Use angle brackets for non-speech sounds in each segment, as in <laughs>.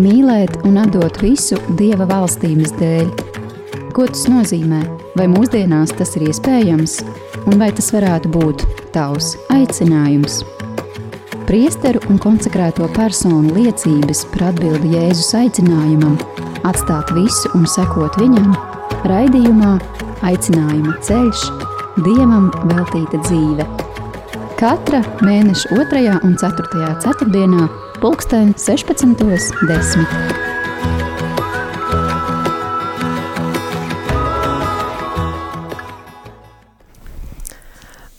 mīlēt un atdot visu Dieva valstības dēļ. Ko tas nozīmē? Vai mūsdienās tas ir iespējams, un vai tas varētu būt tavs aicinājums? Priesteru un konsekrēto personu liecības par atbildi Jēzus aicinājumam, atstāt visu un sekot viņam, raidījumā Aicinājuma ceļš, Dievam veltīta dzīve. Katra mēneša 2. un 4. ceturtdienā pulksten 16.10.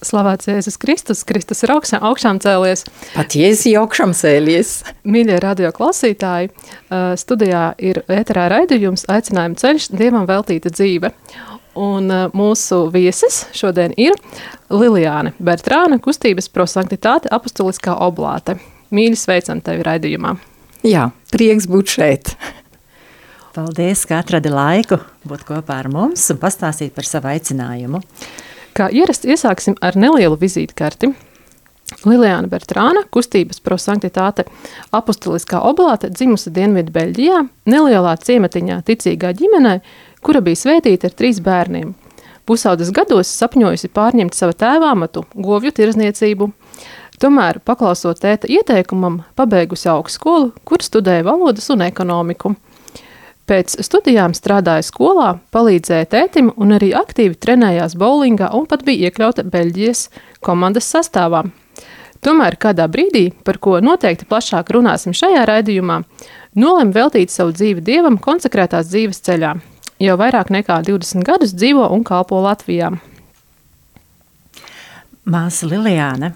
Slavēts Jēzus Kristus, Kristus ir augšām, augšām cēlies. Pat Jēzus ir augšām cēlies. Mīļie radio klausītāji, studijā ir ēterā raidījums Aicinājuma ceļš Dievam veltīta dzīve. Un mūsu viesis šodien ir Liliāne Bertrāna, kustības prosanktitāte apustuliskā oblāte. Mīļi sveicam tevi raidījumā. Jā, prieks būt šeit. Paldies, ka atradi laiku būt kopā ar mums un pastāstīt par savu aicinājumu. Kā ierasts, iesāksim ar nelielu vizītkarti. Liliāna Bertrāna, kustības prosanktitāte apustuliskā oblāte, dzimusi Dienvidu Beļģijā, nelielā ciematiņā ticīgā ģimenē, kura bija svētīta ar trīs bērniem. Pusaudas gados sapņojusi pārņemt sava tēva amatu, govju tirzniecību, Tomēr, paklausot tēta ieteikumam, pabeigusi augstskolu, kur studēja valodas un ekonomiku. Pēc studijām strādāja skolā, palīdzēja tētim un arī aktīvi trenējās bowlingā un pat bija iekļauta Beļģijas komandas sastāvā. Tomēr kādā brīdī, par ko noteikti plašāk runāsim šajā raidījumā, nolem veltīt savu dzīvi dievam konsekrētās dzīves ceļā. Jau vairāk nekā 20 gadus dzīvo un kalpo Latvijā. Māsa Liliāne,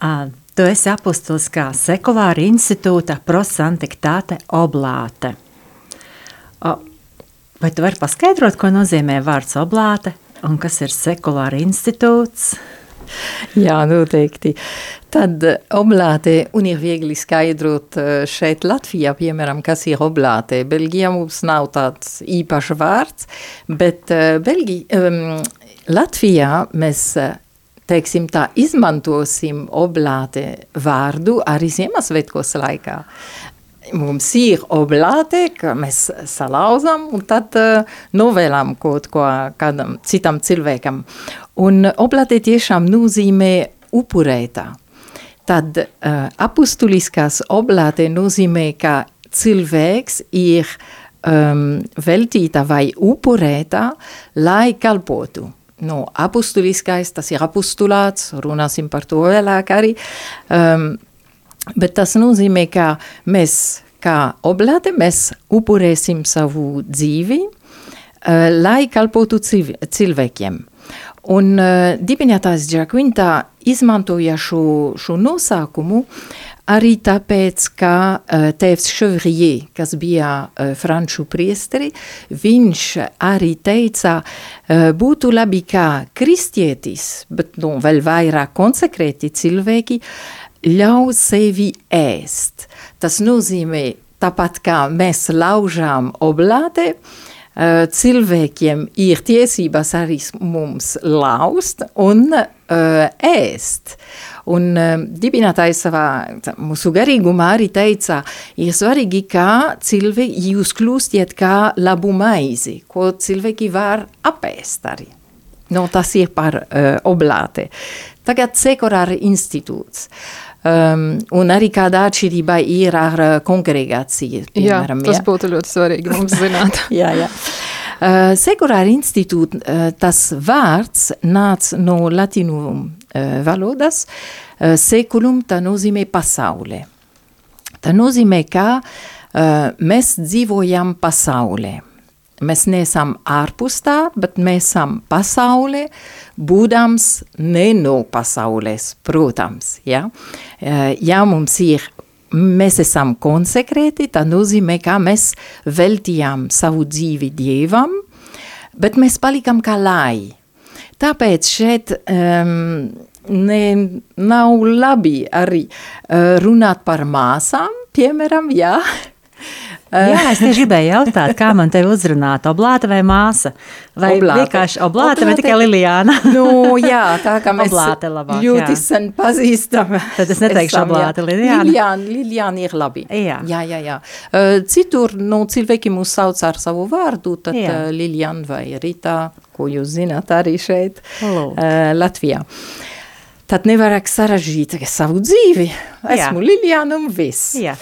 Tu esi apustuliskā sekulāra institūta prosantiktāte oblāte. Vai tu vari paskaidrot, ko nozīmē vārds oblāte un kas ir sekulāra institūts? Jā, noteikti. Tad oblāte, un ir viegli skaidrot šeit Latvijā, piemēram, kas ir oblāte. Belgijā mums nav tāds īpašs vārds, bet Belgi, um, Latvijā mēs teiksim tā, izmantosim oblāte vārdu arī Ziemassvētkos laikā. Mums ir oblāte, ka mēs salauzam un tad uh, novēlam kaut ko kādam citam cilvēkam. Un oblāte tiešām nozīmē upurētā. Tad uh, apustuliskās oblāte nozīmē, ka cilvēks ir um, veltīta vai upurētā, lai kalpotu no apustuliskais, tas ir apustulāts, runāsim par to vēlāk arī, um, bet tas nozīmē, ka mēs kā oblāte, mēs upurēsim savu dzīvi, uh, lai kalpotu cilvēkiem. Un uh, dibinātājs Džakvinta izmantoja šo, šo nosaukumu Arī tāpēc, ka uh, tēvs Chevrier, kas bija uh, franču priesteri, viņš arī teica, uh, būtu labi kā kristietis, bet nu, vēl vairāk konsekrēti cilvēki, ļauj sevi ēst. Tas nozīmē, tāpat kā mēs laužām oblāte, uh, cilvēkiem ir tiesības arī mums laust un uh, ēst. Un uh, dibinātājs savā mūsu garīgumā arī teica, ir svarīgi, kā cilvēki jūs kļūstiet kā labu maizi, ko cilvēki var apēst arī. No, tas ir par uh, oblāte. Tagad sekulāra institūts. Um, un arī kāda atšķirība ir ar uh, kongregāciju. Piemēram, jā, tas jā. būtu ļoti svarīgi mums <laughs> zināt. jā, jā. Uh, sekulāra institūta, uh, tas vārds nāca no latīnu uh, valodas, uh, sekulum tā nozīmē pasaulē. Tā nozīmē, ka uh, mēs dzīvojam pasaulē. Mēs neesam ārpus tā, bet mēs esam pasaulē, būdams ne no pasaules, protams. Ja, uh, ja mums ir mēs esam konsekrēti, tā nozīmē, ka mēs veltījām savu dzīvi Dievam, bet mēs palikam kā lai. Tāpēc šeit um, ne, nav labi arī uh, runāt par māsām, piemēram, jā. Jā, es tieši gribēju jautāt, kā man te uzrunāt, oblāta vai māsa? Vai Oblāte. vienkārši oblāta, vai Oblāte. tikai Lilijāna? nu, jā, tā kā mēs Oblāte labāk, ļoti jā. sen pazīstam. Tad es neteikšu esam, oblāte, Lilijāna. Lilijāna, Lilijāna ir labi. Jā. jā, jā. jā. Uh, citur, nu, cilvēki mūs sauc ar savu vārdu, tad Jā. uh, Lilijāna vai Rita, ko jūs zināt arī šeit, Lūk. uh, Latvijā. Tad nevarak sarežģīt savu dzīvi. Esmu Lilijāna un viss. Jā.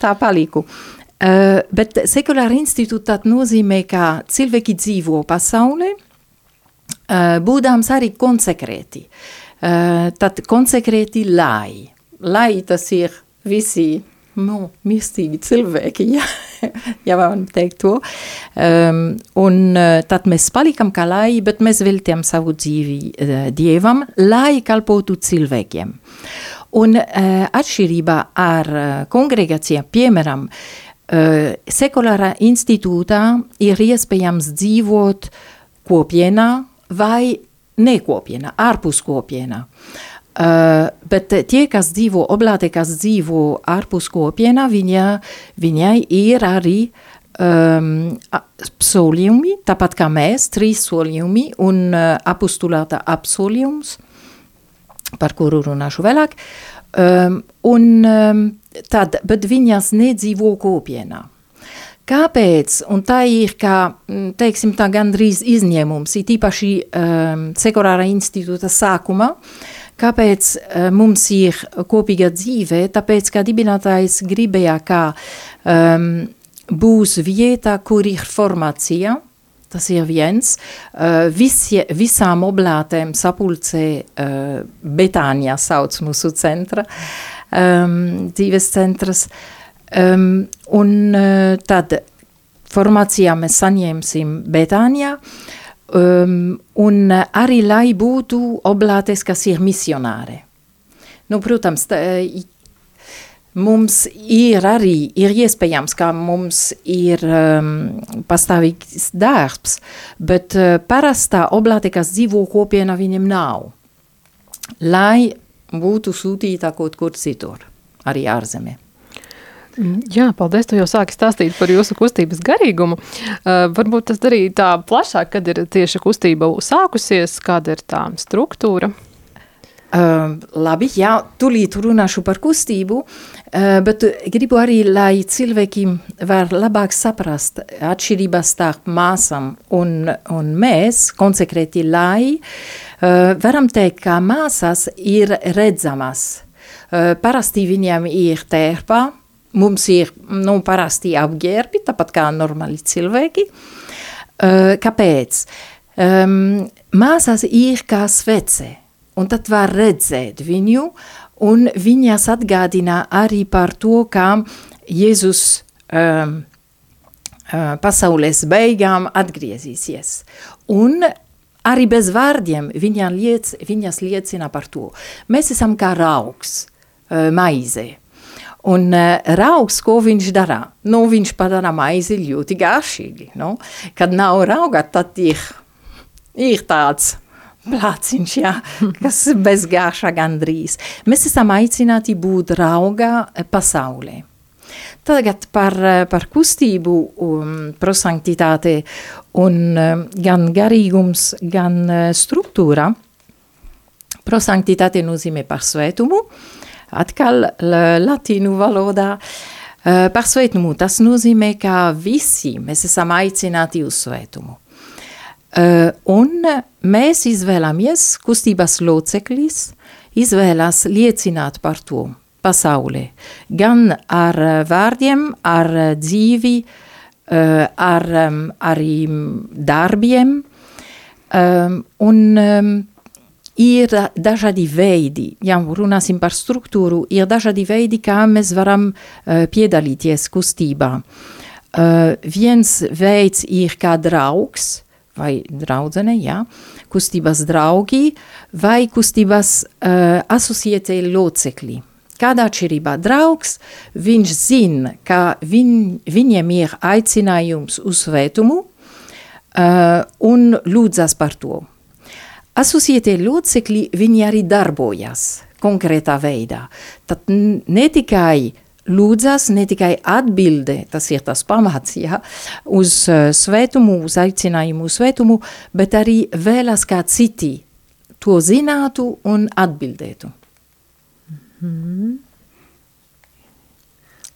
Tā paliku. Uh, bet sekulāra institūta nozīmē, ka cilvēki dzīvo pasaulē, uh, būdams arī konsekrēti. Uh, tad konsekrēti lai. Lai tas ir visi nu, mistīgi cilvēki, <laughs> ja, ja varam teikt to. Um, un uh, tad mēs palikam kā lai, bet mēs veltījām savu dzīvi uh, Dievam, lai kalpotu cilvēkiem. Un uh, atšķirībā ar uh, kongregācijām, piemēram, uh, sekulārā institūtā ir iespējams dzīvot kopienā vai nekopienā, ārpus kopienā. Uh, bet tie, kas dzīvo oblāte, kas dzīvo ārpus kopienā, viņa, viņai ir arī um, solījumi, tāpat kā mēs, trīs solījumi un uh, apostulāta apsolījums, par kuru runāšu vēlāk. Um, un um, tad, bet viņas nedzīvo kopienā. Kāpēc? Un tā ir kā, mm, teiksim, tā gandrīz izņēmums, it īpaši um, sekulārā institūta sākumā, kāpēc uh, mums ir kopīga dzīve, tāpēc, ka dibinātājs gribēja, ka um, būs vieta, kur ir formācija, Tas ir viens. Uh, visi, visām oblātēm sapulcē uh, Betānijā sauc mūsu centra, um, dzīves centras. Um, un uh, tad formācijā mēs saņemsim Betānijā, um, un uh, arī lai būtu oblātes, kas ir misionāri. Nu, protams, tā, i- Mums ir arī ir iespējams, ka mums ir um, pastāvīgs darbs, bet uh, parastā oblāte, kas dzīvo kopienā, viņam nav. Lai būtu sūtīta kaut kur citur, arī ārzemē. Jā, paldies. Tu jau sāki stāstīt par jūsu kustības garīgumu. Uh, varbūt tas arī tā plašāk, kad ir tieši kustība sākusies, kāda ir tā struktūra. Uh, labi, jā, tūlīt runāšu par kustību, uh, bet gribu arī, lai cilvēki var labāk saprast atšķirības starp māsām un, un mēs, konsekrēti lai, uh, varam teikt, ka māsas ir redzamas. Uh, parasti viņiem ir tērpa, mums ir, nu, parasti apģērbi, tāpat kā normāli cilvēki. Uh, kāpēc? Um, māsas ir kā svece. Un tad var redzēt viņu, un viņas atgādina arī par to, kā Jēzus um, uh, pasaules beigām atgriezīsies. Un arī bez vārdiem viņa liec, viņas liecina par to. Mēs esam kā raugs, uh, maize. Un uh, raugs, ko viņš dara? Nu, viņš padara maizi ļoti garšīgi. Nu? Kad nav rauga, tad ir, ir tāds plāciņš, jā, kas bez gāša gandrīz. Mēs esam aicināti būt rauga pasaulē. Tagad par, par kustību, um, prosanktitāte un um, gan garīgums, gan uh, struktūra. Prosanktitāte nozīmē par svētumu, atkal latīnu valodā. Uh, par svētumu tas nozīmē, ka visi mēs esam aicināti uz svētumu. Un mēs izvēlamies, kustības loceklis izvēlas liecināt par to pasaulē. Gan ar vārdiem, ar dzīvi, ar um, arī darbiem. Un um, ir dažādi veidi, ja runāsim par struktūru, ir dažādi veidi, kā mēs varam piedalīties kustībā. Viens veids ir kā draugs, vai draudzene, jā, kustības draugi vai kustības uh, asociētie locekļi. Kādā atšķirībā draugs, viņš zina, ka viņ, viņiem ir aicinājums uz svētumu uh, un lūdzas par to. Asociētie locekļi, viņi arī darbojas konkrētā veidā. Tad ne tikai lūdzas ne tikai atbildē, tas ir tas pamats, ja, uz uh, svētumu, uz aicinājumu svētumu, bet arī vēlas kā citi to zinātu un atbildētu. Mm -hmm.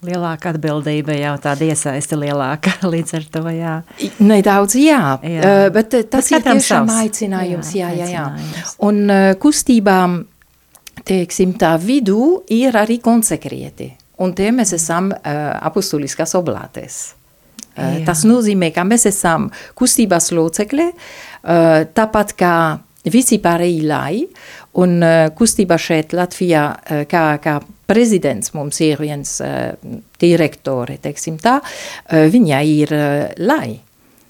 Lielāka atbildība jau tāda iesaiste lielāka <laughs> līdz ar to, jā. Nedaudz, jā, jā. Uh, bet tas bet ir tiešām savs. aicinājums, jā, jā, jā. jā. Un uh, kustībām, teiksim, tā vidū ir arī konsekrieti. Un tie mēs esam uh, apustuliskās oblātēs. Uh, tas nozīmē, ka mēs esam kustības locekļi, uh, tāpat kā visi pārējie lai, un uh, kustība šeit Latvijā, uh, kā, kā prezidents mums ir viens uh, direktori, teiksim tā, uh, viņa ir uh, lai.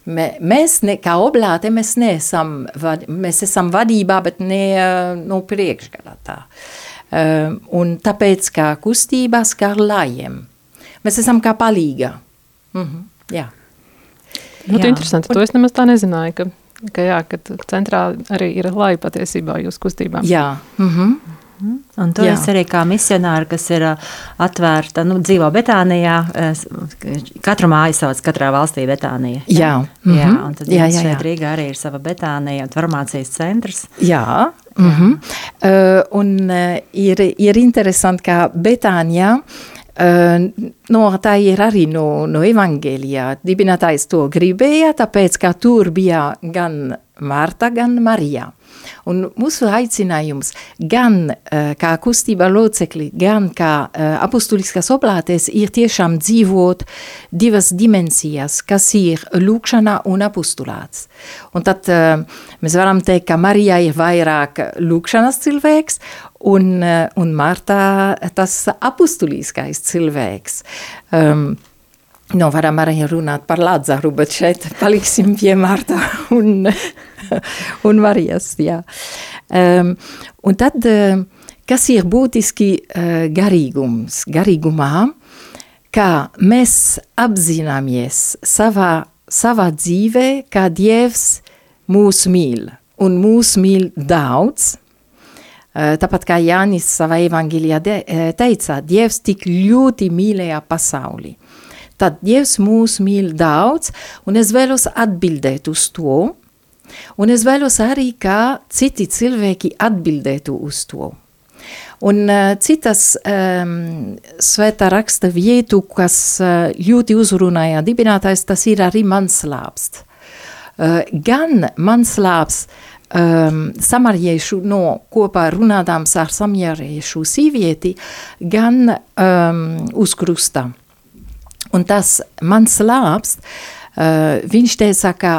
Mē, mēs, ne, kā oblāte, mēs neesam, vad, mēs esam vadībā, bet ne uh, no priekšgalā tā. Uh, un tāpēc, kā kustības, kā ar lajiem. Mēs esam kā palīga. Mm -hmm, jā. Ļoti jā. interesanti. To es nemaz tā nezināju, ka, ka, jā, ka centrā arī ir laja patiesībā jūsu kustībām. Jā. Mm -hmm. Un tu Jā. esi arī kā misionāra, kas ir atvērta, nu, dzīvo Betānijā. Katru māju sauc katrā valstī Betānija. Jā. Mm -hmm. jā, un tad jā, jā, jā. Rīgā arī ir sava Betānija un farmācijas centrs. Jā. Mm -hmm. uh, un uh, ir, ir interesanti, ka Betānijā Uh, no, tā ir arī no, no evangelijā. Dibinātājs to gribēja, tāpēc, ka tur bija gan Marta, gan Marija. Un mūsu aicinājums gan uh, kā kustība locekli, gan kā uh, apustuliskās oblātes ir tiešām dzīvot divas dimensijas, kas ir lūkšana un apustulāts. Un tad uh, mēs varam teikt, ka Marija ir vairāk lūkšanas cilvēks un, un Marta tas apustuliskais cilvēks. Um, No, varam arī runāt par Lāzaru, bet šeit paliksim pie Marta un, un Marijas, jā. Um, un tad, kas ir būtiski uh, garīgums? Garīgumā, kā mēs apzināmies savā, savā dzīvē, kā Dievs mūs mīl, un mūs mīl daudz, uh, tāpat kā Jānis savā evangilijā teica, Dievs tik ļoti mīlēja pasauli. Tad Dievs mūs mīl daudz, un es vēlos atbildēt uz to, un es vēlos arī, kā citi cilvēki atbildētu uz to. Un uh, citas um, svētā raksta vietu, kas uh, ļoti uzrunāja dibinātājs, tas ir arī mans lāpsts. Uh, gan mans lāps um, samariešu no kopā runādāms ar samariešu sīvieti, gan um, uz krusta. Un tas mans lāps, uh, viņš teica, ka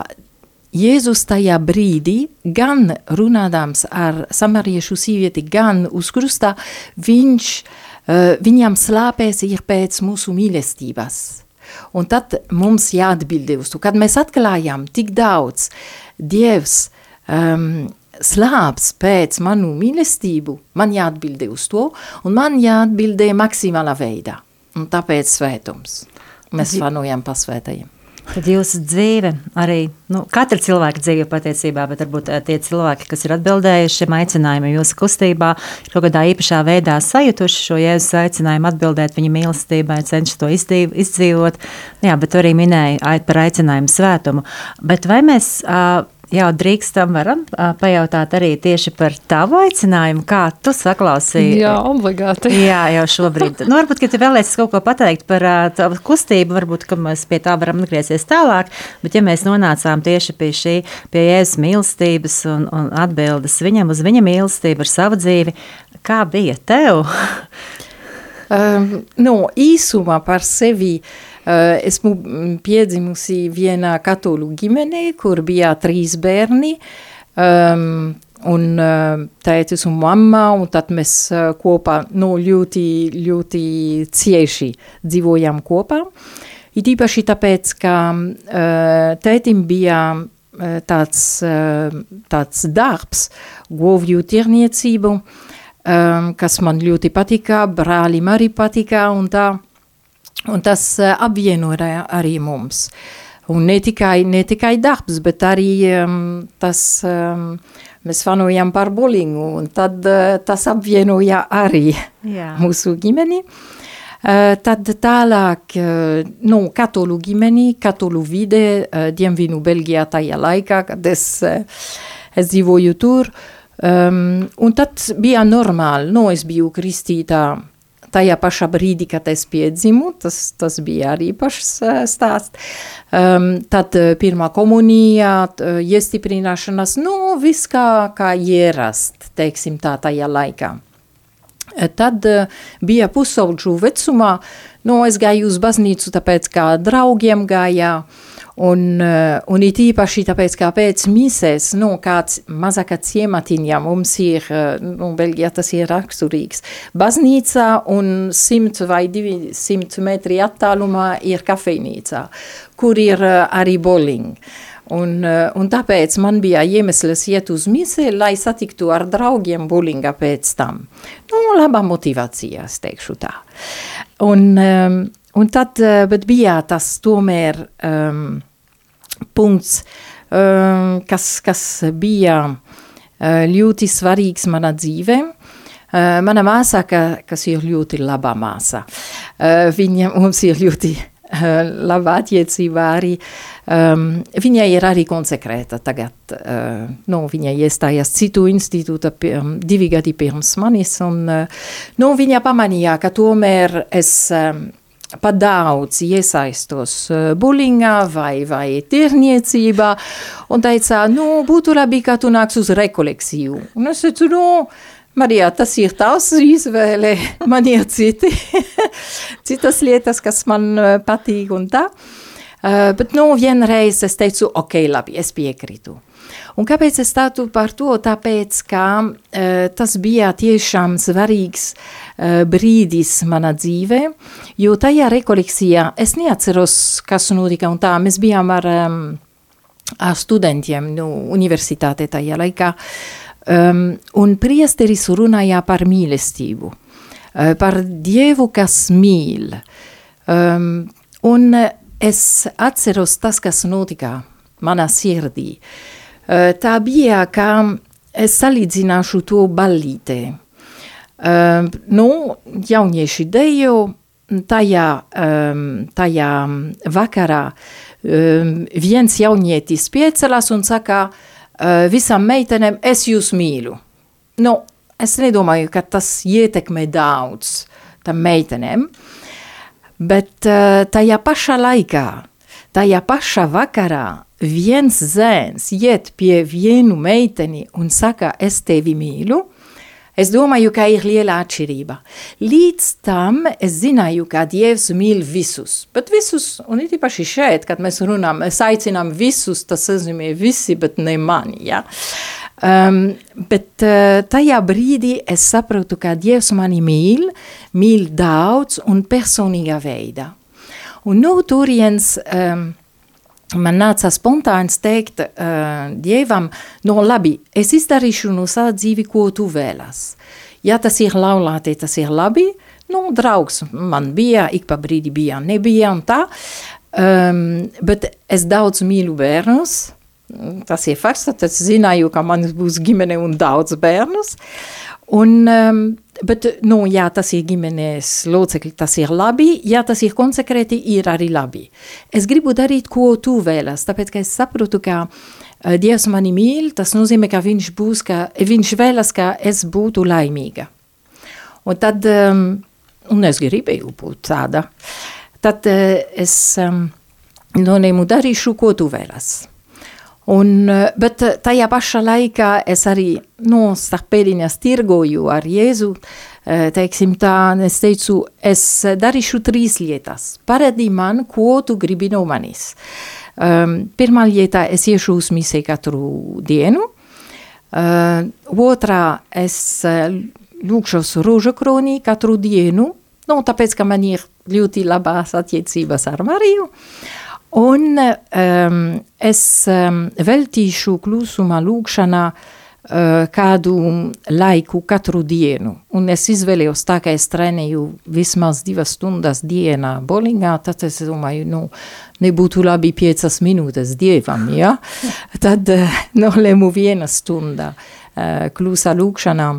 Jēzus tajā brīdī, gan runādams ar samariešu sīvieti, gan uz krustā, viņš, uh, viņam slāpēs ir pēc mūsu mīlestības. Un tad mums jāatbild uz to, kad mēs atklājam tik daudz, Dievs um, slāps pēc manu mīlestību, man jāatbild uz to, un man jāatbild maksimālā veidā. Un tāpēc svētums. Mēs vanojam pasvētajiem. Tad jūsu dzīve arī, nu, katra cilvēka dzīve patiesībā, bet varbūt eh, tie cilvēki, kas ir atbildējuši šim aicinājumam jūsu kustībā, kaut kādā īpašā veidā sajutuši šo jēzus aicinājumu atbildēt viņa mīlestībai, cenšas to izdzīv, izdzīvot. Jā, bet arī minēja par aicinājumu svētumu. Bet vai mēs... Uh, Jā, drīkstam, varam pajautāt arī tieši par tavu aicinājumu, kā tu saklausīji. Jā, obligāti. <laughs> Jā, jau šobrīd. Nu, varbūt, ka tu vēlēsies kaut ko pateikt par tavu kustību, varbūt, ka mēs pie tā varam atgriezties tālāk, bet ja mēs nonācām tieši pie šī, pie Jēzus mīlestības un, un atbildes viņam uz viņa mīlestību ar savu dzīvi, kā bija tev? <laughs> um, no īsumā par sevi Uh, esmu piedzimusi vienā katoļu ģimenē, kur bija trīs bērni. Um, un uh, tētis un mamma, un tad mēs uh, kopā nu, ļoti, ļoti cieši dzīvojam kopā. It īpaši tāpēc, ka uh, tētim bija uh, tāds, uh, tāds darbs, govju tirniecību, um, kas man ļoti patika, brālim arī patika, un tā Un tas uh, apvienoja arī mums. Un ne tikai, ne tikai darbs, bet arī um, tas, um, mēs fanojam par bolingu, un tad uh, tas apvienoja arī Jā. <laughs> mūsu ģimeni. tad tālāk, nu, katolu ģimeni, katolu vide, Dienvinu Belgijā tajā laikā, kad es, es dzīvoju tur, um, un tad bija normāli, nu, es biju kristītā, tajā pašā brīdī, kad es piedzimu, tas, tas bija arī pašs stāsts. Um, tad pirmā komunija, iestiprināšanas, nu, viss kā, kā ierast, teiksim tā, tajā laikā. Tad bija pusaudžu vecumā, nu, es gāju uz baznīcu, tāpēc kā draugiem gājā, Un, un it īpaši tāpēc, kā pēc misēs, nu, kāds mazākā ciematiņā mums ir, nu, Beļģijā tas ir raksturīgs, baznīca un simt vai divi simt metri attālumā ir kafejnīca, kur ir arī bowling. Un, un tāpēc man bija iemesls iet uz misē, lai satiktu ar draugiem bowlingā pēc tam. Nu, laba motivācija, es teikšu tā. Un, un tad, bet bija tas tomēr um, punkts, um, kas, kas bija uh, ļoti svarīgs manā dzīvē. Uh, mana māsa, ka, kas ir ļoti laba māsa, uh, viņa mums ir ļoti uh, laba attiecība arī. Um, viņa ir arī konsekrēta tagad. Uh, nu, viņa iestājās citu institūta pirm, divi gadi pirms manis, un uh, nu, viņa pamanīja, ka tomēr es um, pat daudz iesaistos eh, bulingā vai, vai tirniecībā un teica, nu, būtu labi, ka tu nāks uz rekolekciju. Un es teicu, nu, Marija, tas ir tavs izvēle, <laughs> man ir citi, <laughs> citas lietas, kas man eh, patīk un tā. Uh, bet, nu, vienreiz es teicu, ok, labi, es piekrītu. Un kāpēc es tādu par to? Tāpēc, ka uh, tas bija tiešām svarīgs uh, brīdis manā dzīvē, jo tajā rekolekcijā es neatceros, kas notika un tā, mēs bijām ar, ar studentiem nu, universitāte tajā laikā, um, un priesteris runāja par mīlestību, uh, par Dievu, kas mīl. Um, un es atceros tas, kas notika manā sirdī. Eh, tā bija, ka es salīdzināšu to ballītē. Uh, nu, jaunieši dejo, tajā, um, tajā vakarā um, viens jaunietis piecelas un saka uh, visam meitenēm, es jūs mīlu. Nu, es nedomāju, ka tas ietekmē daudz tam meitenēm, bet uh, tajā pašā laikā, tajā pašā vakarā viens zēns iet pie vienu meiteni un saka, es tevi mīlu, es domāju, ka ir liela atšķirība. Līdz tam es zināju, ka Dievs mīl visus, bet visus, un it īpaši šeit, kad mēs runām, mēs aicinām visus, tas nozīmē visi, bet ne mani, ja? Um, bet uh, tajā brīdī es saprotu, ka Dievs mani mīl, mīl daudz un personīgā veidā. Un no turienes um, man nāca spontāns teikt uh, Dievam, no labi, es izdarīšu no savu dzīvi, ko tu vēlas. Ja tas ir laulāti, tas ir labi, nu, draugs man bija, ik pa brīdi bija, nebija un tā, um, bet es daudz mīlu bērnus, tas ir fakts, tad es zināju, ka man būs ģimene un daudz bērnus, un um, Bet, nu, jā, tas ir ģimenes locekļi, tas ir labi, ja tas ir konsekrēti, ir arī labi. Es gribu darīt, ko tu vēlas, tāpēc, ka es saprotu, ka uh, Dievs mani mīl, tas nozīmē, ka viņš būs, ka viņš vēlas, ka es būtu laimīga. Un tad, um, un es gribēju būt tāda, tad uh, es um, nolēmu darīšu, ko tu vēlas. Un, eh, bet eh, tajā pašā laikā es arī no starp pēdiņas tirgoju ar Jēzu, eh, teiksim tā, es teicu, es darīšu trīs lietas. Paredi man, ko tu gribi no manis. Um, pirmā lieta, es iešu uz misiju katru dienu. Uh, otrā, es lūkšos rožu kronī katru dienu, nu, tāpēc, ka man ir ļoti labās attiecības ar Mariju. Uh, Un um, es um, veltīšu klusumā lūkšanā uh, kādu laiku katru dienu. Un es izvēlējos tā, ka es trenēju vismaz divas stundas dienā bolingā, tad es domāju, nu, nebūtu labi piecas minūtes dievam, ja? <laughs> Tad uh, nolēmu viena stunda uh, klusa lūkšanā.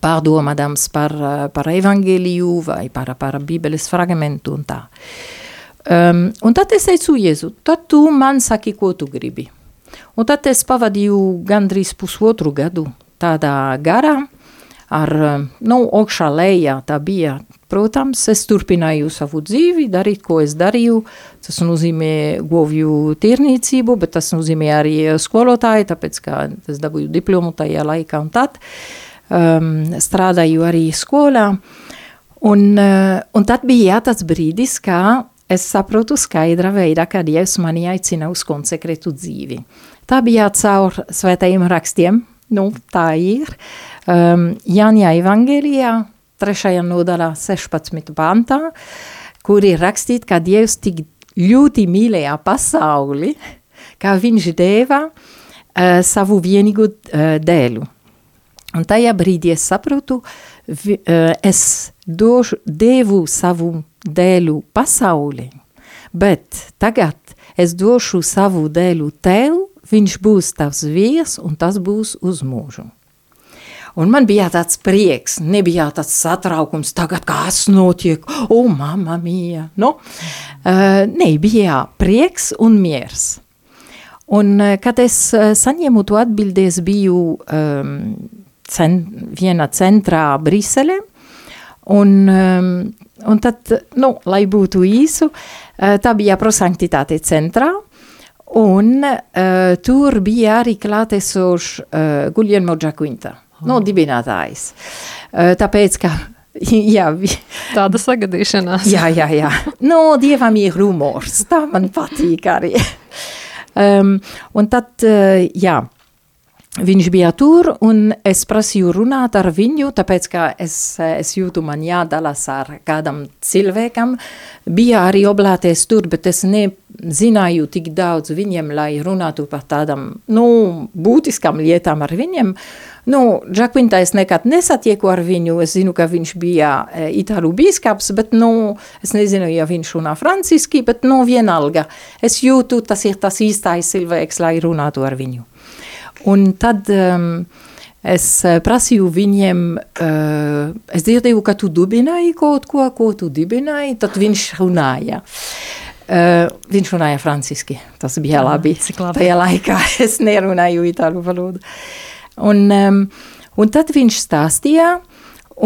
pārdomādams par, par evaņģēliju vai par, par bībeles fragmentu un tā. Um, un tad es teicu, Jēzu, tad tu man saki, ko tu gribi. Un tad es pavadīju gandrīz pusotru gadu tādā garā, ar, nu, augšā lejā tā bija. Protams, es turpināju savu dzīvi, darīt, ko es darīju. Tas nozīmē govju tirniecību, bet tas nozīmē arī skolotāju, tāpēc, ka es dabūju diplomu tajā laikā un tad. Um, strādāju arī skolā. Un, uh, un tad bija jā, tāds brīdis, kā es saprotu skaidrā veidā, ka Dievs mani aicina uz konsekrētu dzīvi. Tā bija caur svētajiem rakstiem, nu tā ir. Um, Jāņa evangelijā, trešajā nodaļā 16. pantā, kur ir rakstīt, ka Dievs tik ļoti mīlēja pasauli, ka viņš deva uh, savu vienīgu uh, dēlu. Un tajā brīdī es saprotu, uh, es došu, devu savu dēlu pasauli, bet tagad es došu savu dēlu tev, viņš būs tavs vīrs un tas būs uz mūžu. Un man bija tāds prieks, nebija tāds satraukums, tagad kas notiek, o, mamma mija, no? Uh, ne, bija prieks un miers. Un, uh, kad es saņēmu to atbildi, es biju um, cen, viena centrā Brisele, un, um, un tad, nu, lai būtu īsu, uh, tā bija prosanktitāte centrā, Un uh, tur bija arī klātesošs uh, Guglielmo Giaquinta, oh. no dibinātājs. Uh, tāpēc, ka <laughs> Jā, tāda sagadīšanās. jā, jā, jā. No, dievam ir humors. Tā man patīk arī. <laughs> um, un tad, uh, jā, Viņš bija tur, un es prasīju runāt ar viņu, tāpēc, ka es, es jūtu, man jādalās ar kādam cilvēkam. Bija arī oblāties tur, bet es nezināju tik daudz viņiem, lai runātu par tādām, nu, būtiskām lietām ar viņiem. Nu, Džakvinta es nekad nesatieku ar viņu, es zinu, ka viņš bija e, itālu bīskaps, bet, nu, es nezinu, ja viņš runā franciski, bet, nu, vienalga. Es jūtu, tas ir tas īstais cilvēks, lai runātu ar viņu. Un tad um, es eh, prasīju viņiem, uh, es dzirdēju, ka tu dibināji kaut ko, ko tu dibināji, tad viņš runāja. Uh, viņš runāja franciski, tas bija labi. Cik labi. Tajā laikā <laughs> es nerunāju itālu valodu. Un, um, un tad viņš stāstīja,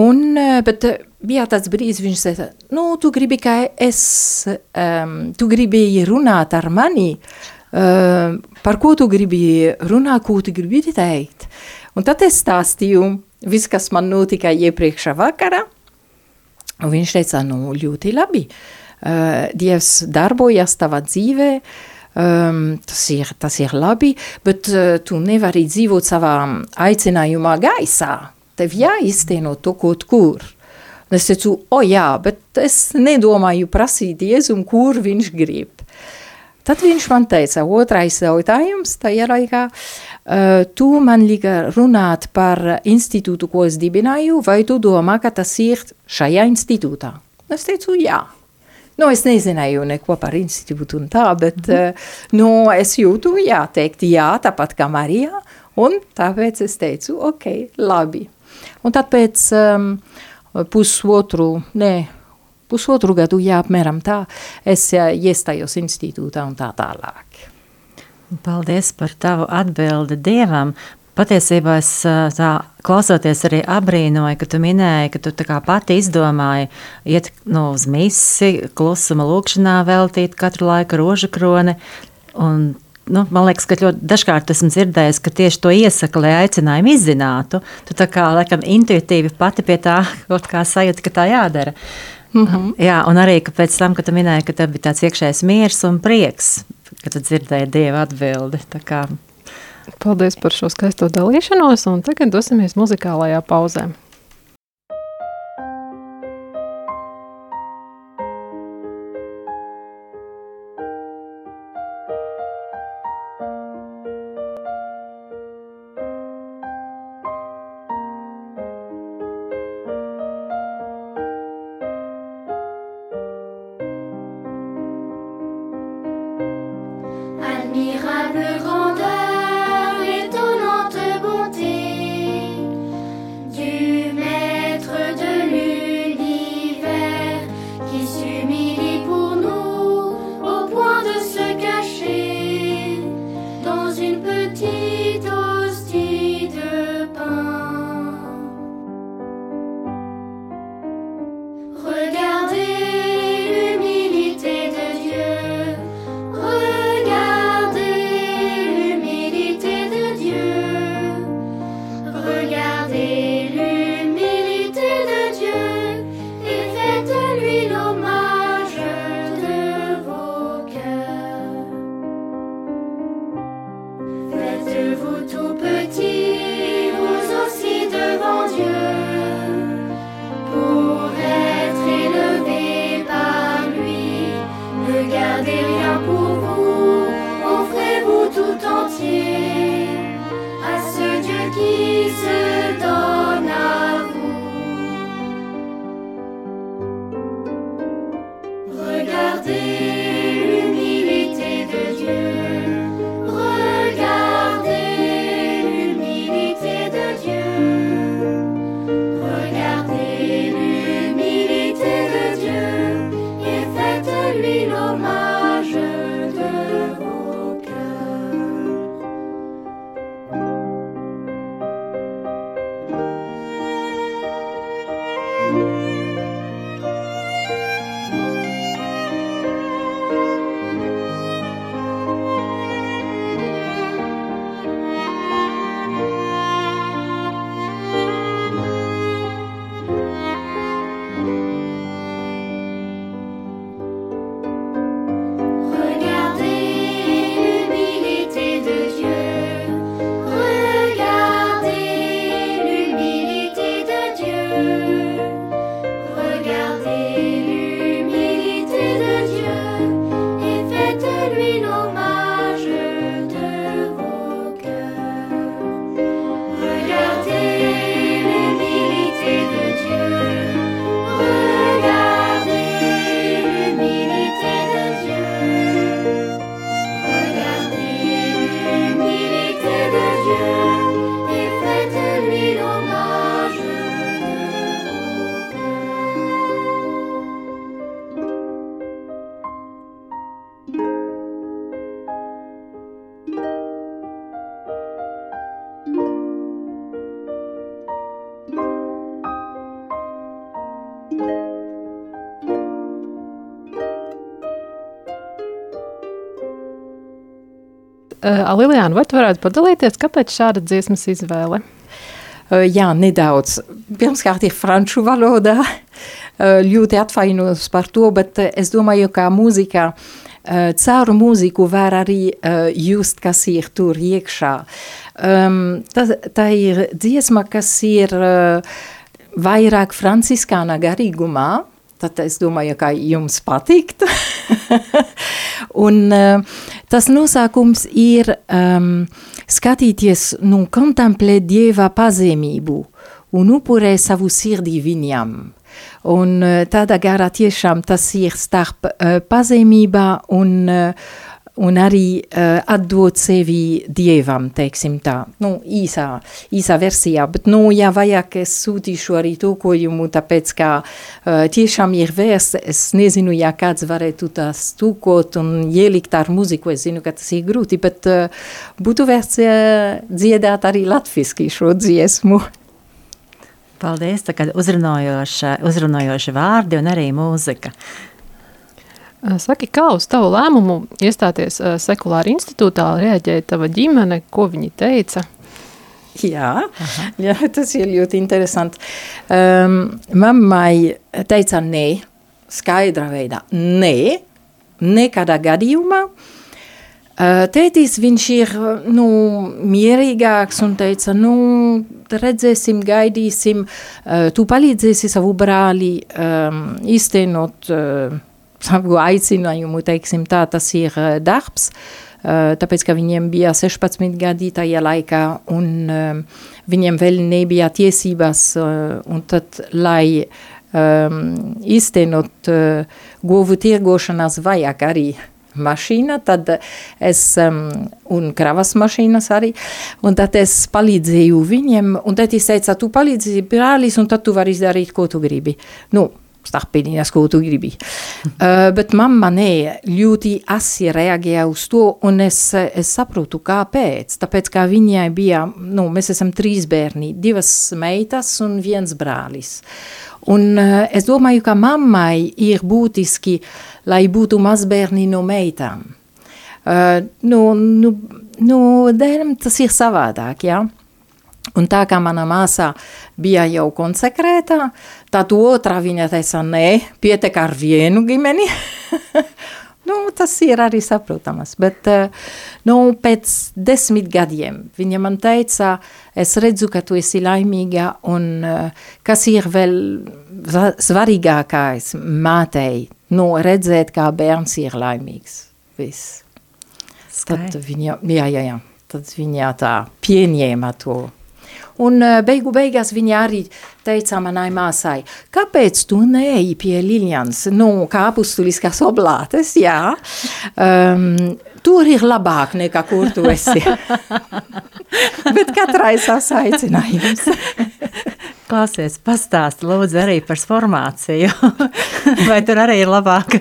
un, bet bija tāds brīdis, viņš teica, nu, tu gribi, ka es, um, tu gribi runāt ar mani, Uh, par ko tu gribi runāt, ko tu gribi teikt. Un tad es stāstīju visu, kas man notika iepriekšā vakarā, un viņš teica, nu, ļoti labi, uh, Dievs darbojas tavā dzīvē, um, tas, ir, tas ir labi, bet uh, tu nevari dzīvot savā aicinājumā gaisā, tev jāizteno to kaut kur. Un es teicu, o jā, bet es nedomāju prasīt Jēzum, kur viņš grib. Tad viņš man teica, otrais jautājums tajā laikā, uh, tu man lika runāt par institūtu, ko es dibināju, vai tu domā, ka tas ir šajā institūtā? Es teicu, jā. Nu, es nezināju neko par institūtu un tā, bet mm -hmm. uh, nu, es jūtu, jā, teikt jā, tāpat kā Marijā, un tāpēc es teicu, ok, labi. Un tad pēc um, pusotru, ne, pusotru gadu, jā, apmēram tā, es iestājos institūtā un tā tālāk. Paldies par tavu atbildi Dievam. Patiesībā es tā klausoties arī abrīnoju, ka tu minēji, ka tu tā kā pati izdomāji iet nu, uz misi, klusuma lūkšanā veltīt katru laiku rožu kroni. Un, nu, man liekas, ka ļoti dažkārt esmu dzirdējis, ka tieši to iesaka, lai aicinājumu izzinātu. Tu tā kā laikam intuitīvi pati pie tā <laughs> kaut kā sajūti, ka tā jādara. Mm -hmm. Jā, un arī pēc tam, kad tu minēji, ka tev bija tāds iekšējs miers un prieks, kad tu dzirdēji Dieva atbildi. Paldies par šo skaisto dalīšanos, un tagad dosimies muzikālajā pauzē. Lilijāna, vai tu varētu padalīties, kāpēc šāda dziesmas izvēle? Uh, jā, nedaudz. Pirmkārt, ir franču valodā. Uh, ļoti atvainojos par to, bet es domāju, ka mūzikā caur mūziku var arī just, kas ir tur iekšā. Um, tā, tā ir dziesma, kas ir vairāk franciskāna garīgumā, tad es domāju, ka jums patikt. <laughs> Un uh, tas nosākums ir um, skatīties, nu, kontemplēt Dieva pazemību un upurē savu sirdī viņam. Un uh, tādā garā tiešām tas ir starp uh, pazemībā un uh, un arī uh, atdot sevi dievam, teiksim tā, nu, īsā, īsā versijā, bet, nu, ja vajag, es sūtīšu arī tūkojumu, tāpēc, ka uh, tiešām ir vērsts, es nezinu, ja kāds varētu tās tūkot un ielikt ar muziku, es zinu, ka tas ir grūti, bet uh, būtu vērts uh, dziedāt arī latviski šo dziesmu. Paldies, tā kā uzrunājoša, uzrunājoša vārdi un arī mūzika. Saki, kā uz tavu lēmumu iestāties sekulāra institūtā reaģēja tava ģimene, ko viņi teica? Jā, Aha. jā, tas ir ļoti interesanti. Um, mammai teica nē, skaidrā veidā nē, nekādā gadījumā. Uh, tētis viņš ir nu, mierīgāks un teica, nu, redzēsim, gaidīsim, uh, tu palīdzēsi savu brāli um, iztenot uh, savu aicinājumu, teiksim tā, tas ir uh, darbs, uh, tāpēc, ka viņiem bija 16 gadi tajā laikā, un uh, viņiem vēl nebija tiesības, un tad, lai um, iztenot uh, govu tirgošanas vajag arī mašīna, tad es, um, un kravas mašīnas arī, un tad es palīdzēju viņiem, un tad es teicu, tu palīdzi brālis, un tad tu vari izdarīt, ko tu gribi. Nu, starpīdīnās, ko tu gribi. Uh, bet mamma nē, ļoti asi reaģēja uz to, un es, es saprotu, kāpēc. Tāpēc, kā viņai bija, nu, mēs esam trīs bērni, divas meitas un viens brālis. Un uh, es domāju, ka mammai ir būtiski, lai būtu mazbērni no meitām. Uh, nu, nu, nu, dēļ tas ir savādāk, jā. Ja? Un tā kā mana māsā bija jau konsekrētā, tad otrā viņa teica, nē, pietek ar vienu ģimeni. <laughs> Nu, tas ir arī saprotams, bet nu, pēc desmit gadiem viņa man teica, es redzu, ka tu esi laimīga un kas ir vēl svarīgākais mātei, nu, redzēt, kā bērns ir laimīgs. Viss. Tad viņa, jā, jā, jā, tad viņa tā pieņēma to. Un beigu beigās viņa arī teica manai māsai, kāpēc tu neeji pie Liljans, nu, kā apustuliskās oblātes, jā, um, tur ir labāk nekā kur tu esi. <laughs> Bet katrai savs aicinājums. <laughs> Klausies, pastāsti lūdzu arī par formāciju. <laughs> Vai tur arī ir labāk?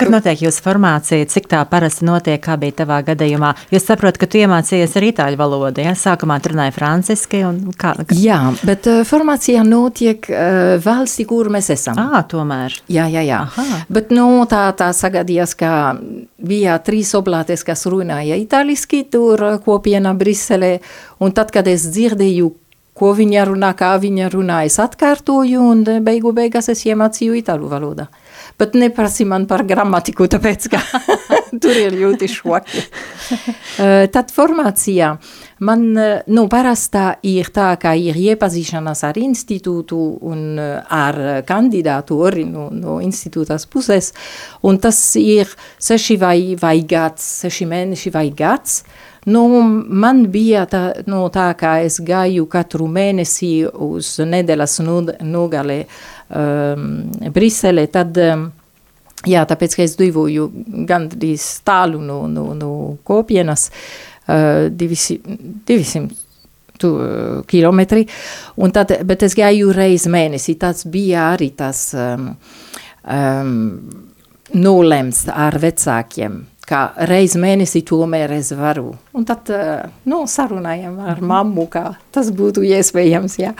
Kad notiek jūsu formācija, cik tā parasti notiek, kā bija tavā gadījumā? Jūs saprotat, ka tu iemācījies arī itāļu valodu, ja? Sākumā tu runāji franciski un kā? kā? Jā, bet uh, formācija notiek uh, valstī, kur mēs esam. Ā, tomēr. Jā, jā, jā. Aha. Bet nu, tā, tā sagadījās, ka bija trīs oblātes, kas runāja itāliski tur kopienā Briselē, un tad, kad es dzirdēju, ko viņa runā, kā viņa runā, es atkārtoju, un beigu beigās es iemācīju itāļu valodā. Bet neprasi man par gramatiku, tāpēc, ka <laughs> tur ir ļoti šoki. uh, <laughs> tad formācijā man, nu, parastā ir tā, ka ir iepazīšanās ar institūtu un ar kandidātu arī no, no institūtās puses, un tas ir seši vai, vai gads, seši mēneši vai gads, Nu, man bija tā, nu, tā, ka es gāju katru mēnesi uz nedēļas nogalē um, Brisele, tad, um, jā, tāpēc, ka es dzīvoju gandrīz tālu no, no, no kopienas, uh, 200 tu, kilometri, tad, bet es gāju reiz mēnesi, tas bija arī tas um, um, nolems ar vecākiem ka reiz mēnesī tomēr es varu. Un tad, eh, nu, sarunājam ar mammu, kā tas būtu iespējams, jā.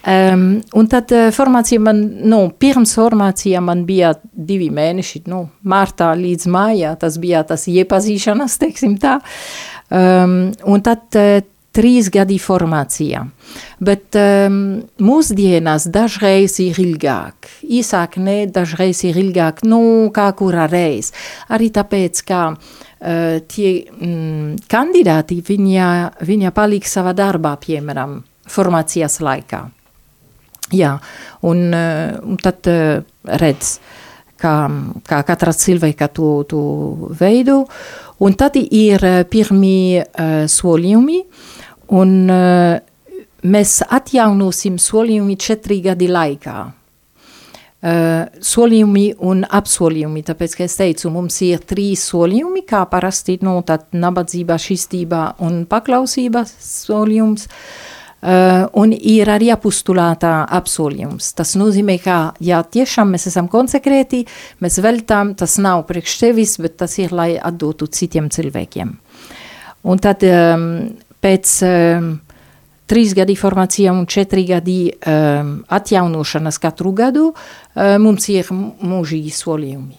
Um, un tad uh, formācija man, nu, pirms formācija man bija divi mēneši, nu, martā līdz mājā, tas bija tas iepazīšanas, <laughs> teiksim tā. Um, un tad uh, trīs gadi formācijā. Bet um, mūsdienās dažreiz ir ilgāk, īsāk ne, dažreiz ir ilgāk, nu, kā kurā reiz. Arī tāpēc, ka uh, tie mm, kandidāti, viņa, viņa paliek savā darbā, piemēram, formācijas laikā. Jā, un, uh, un tad uh, redz, kā, kā katra cilvēka to, to veidu, un tad ir pirmie uh, solījumi, Un uh, mēs atjaunosim solījumi četri gadi laikā. Uh, solījumi un apsolījumi, tāpēc, ka es teicu, mums ir trīs solījumi, kā parasti, nu, tad nabadzība, šistība un paklausība solījums, uh, un ir arī apustulātā apsolījums. Tas nozīmē, ka, ja tiešām mēs esam konsekrēti, mēs veltām, tas nav priekš tevis, bet tas ir, lai atdotu citiem cilvēkiem. Un tad um, pēc um, trīs gadi formācija un četri gadi um, atjaunošanas katru gadu uh, mums ir mūžīgi solījumi.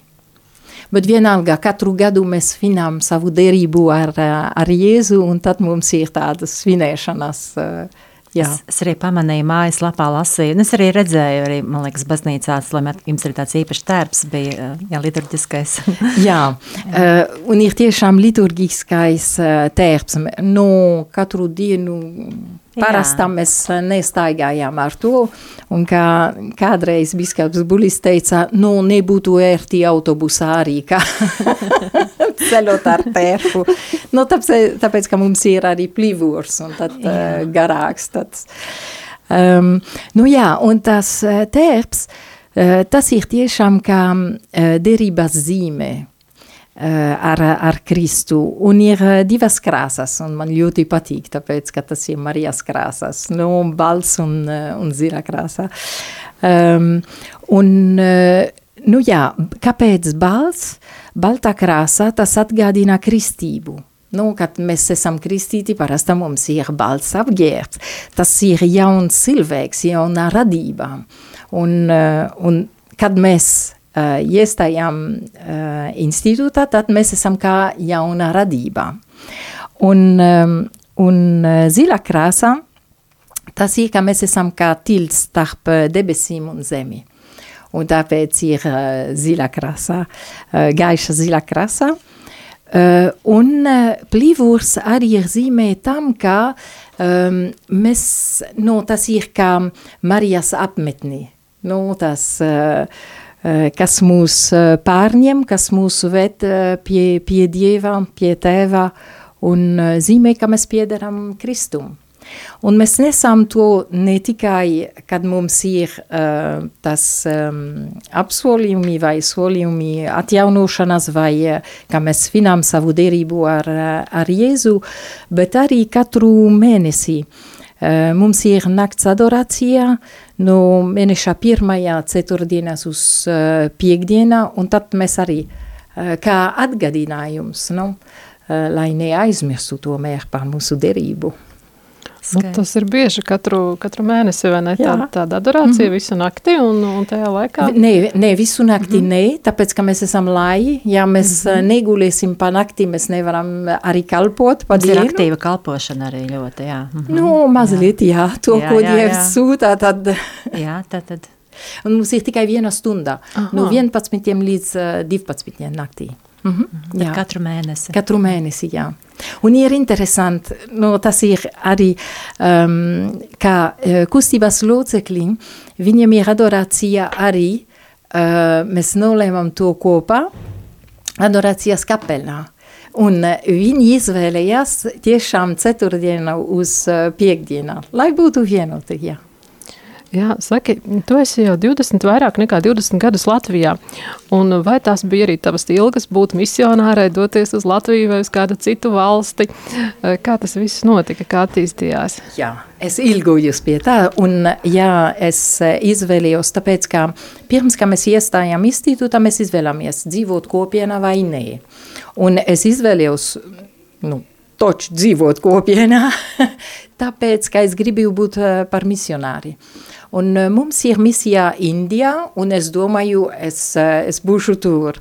Bet vienalga katru gadu mēs svinām savu derību ar, ar Jēzu un tad mums ir tādas svinēšanas uh, Jā. Es, es arī pamanīju, mājaslapā lasīju, un es arī redzēju, arī, man liekas, baznīcās, lai jums ir tāds īpašs tērps, bija jā, liturģiskais. <laughs> jā, uh, un ir tiešām liturģiskais uh, tērps. Nu, katru dienu Parastam mēs nestaigājām ar to, un kā kādreiz biskaps Bulis teica, nu, nebūtu ērti autobusā arī, kā <laughs> ceļot ar tērpu. Nu, tāpēc, tāpēc, ka mums ir arī plivurs, un tad jā. uh, garāks. Tad, um, nu jā, un tas tērps, uh, tas ir tiešām kā uh, derības zīme. Eh, ar, ar Kristu. Un ir eh, divas krāsas, un man ļoti patīk, tāpēc, ka tas ir Marijas krāsas, nu, balts un, eh, un zila krāsa. Um, un, nu jā, kāpēc balts? Balta krāsa, tas atgādina kristību. Nu, kad mēs esam kristīti, parasti mums ir balts apģērbs. Tas ir jauns cilvēks, jauna radība. Un, un kad mēs uh, iestājām uh, institūtā, tad mēs esam kā jauna radība. Un, un uh, zila krāsa, tas ir, ka mēs esam kā tilts starp debesīm un zemi. un tāpēc ir uh, zila krāsā, uh, gaiša zila krāsā. Uh, un uh, plīvurs arī ir zīmē tam, ka um, mēs, nu, tas ir kā Marijas apmetni, nu, tas, uh, uh, kas mūs uh, pārņem, kas mūs ved uh, pie, pie Dieva, pie Tēva, un uh, zīmē, ka mēs piederam Kristum. Un mēs nesam to ne tikai, kad mums ir uh, tas um, apsolījumi vai solījumi atjaunošanas vai uh, ka mēs svinām savu derību ar, ar Jēzu, bet arī katru mēnesi. Uh, mums ir nakts adorācija no mēneša pirmajā ceturtdienas uz uh, piekdienā, un tad mēs arī uh, kā atgadinājums, nu, uh, lai neaizmirstu tomēr par mūsu derību. Nu, tas ir bieži katru, katru mēnesi, vai ne? Tā, tāda adorācija mm -hmm. visu nakti un, un tajā laikā? Nē, ne, visu nakti mm -hmm. nē, tāpēc, ka mēs esam laji. Ja mēs mm -hmm. negulēsim pa nakti, mēs nevaram arī kalpot. Tas ir aktīva kalpošana arī ļoti, jā. Mm -hmm. Nu, mazliet, jā. jā to, jā, ko jā, Dievs jā. sūta, tad... jā, tad, tad. Un mums ir tikai viena stunda, Aha. no 11 līdz 12 naktī. Mm -hmm. Katru mēnesi. Katru mēnesi, jā. Un ir interesanti, no, tas ir arī, um, kā uh, kustības locekļi, viņiem ir adorācija arī, uh, mēs nolēmam to kopā, adorācijas kapelā. Un uh, viņi izvēlējās tiešām ceturtdienu uz piekdienu, lai būtu vienoti, jā. Jā, saki, tu esi jau 20, vairāk nekā 20 gadus Latvijā. Un vai tās bija arī tavas ilgas būt misionārai, doties uz Latviju vai uz kādu citu valsti? Kā tas viss notika, kā attīstījās? Jā, es ilgojos pie tā, un jā, es izvēlējos, tāpēc, ka pirms, kā mēs iestājām institūtā, mēs izvēlamies dzīvot kopienā vai nē. Un es izvēlējos, nu, toču dzīvot kopienā, <laughs> tāpēc, ka es gribēju būt par misionāri. Un eh, mums ir misijā Indijā, un es domāju, es, eh, es būšu tur.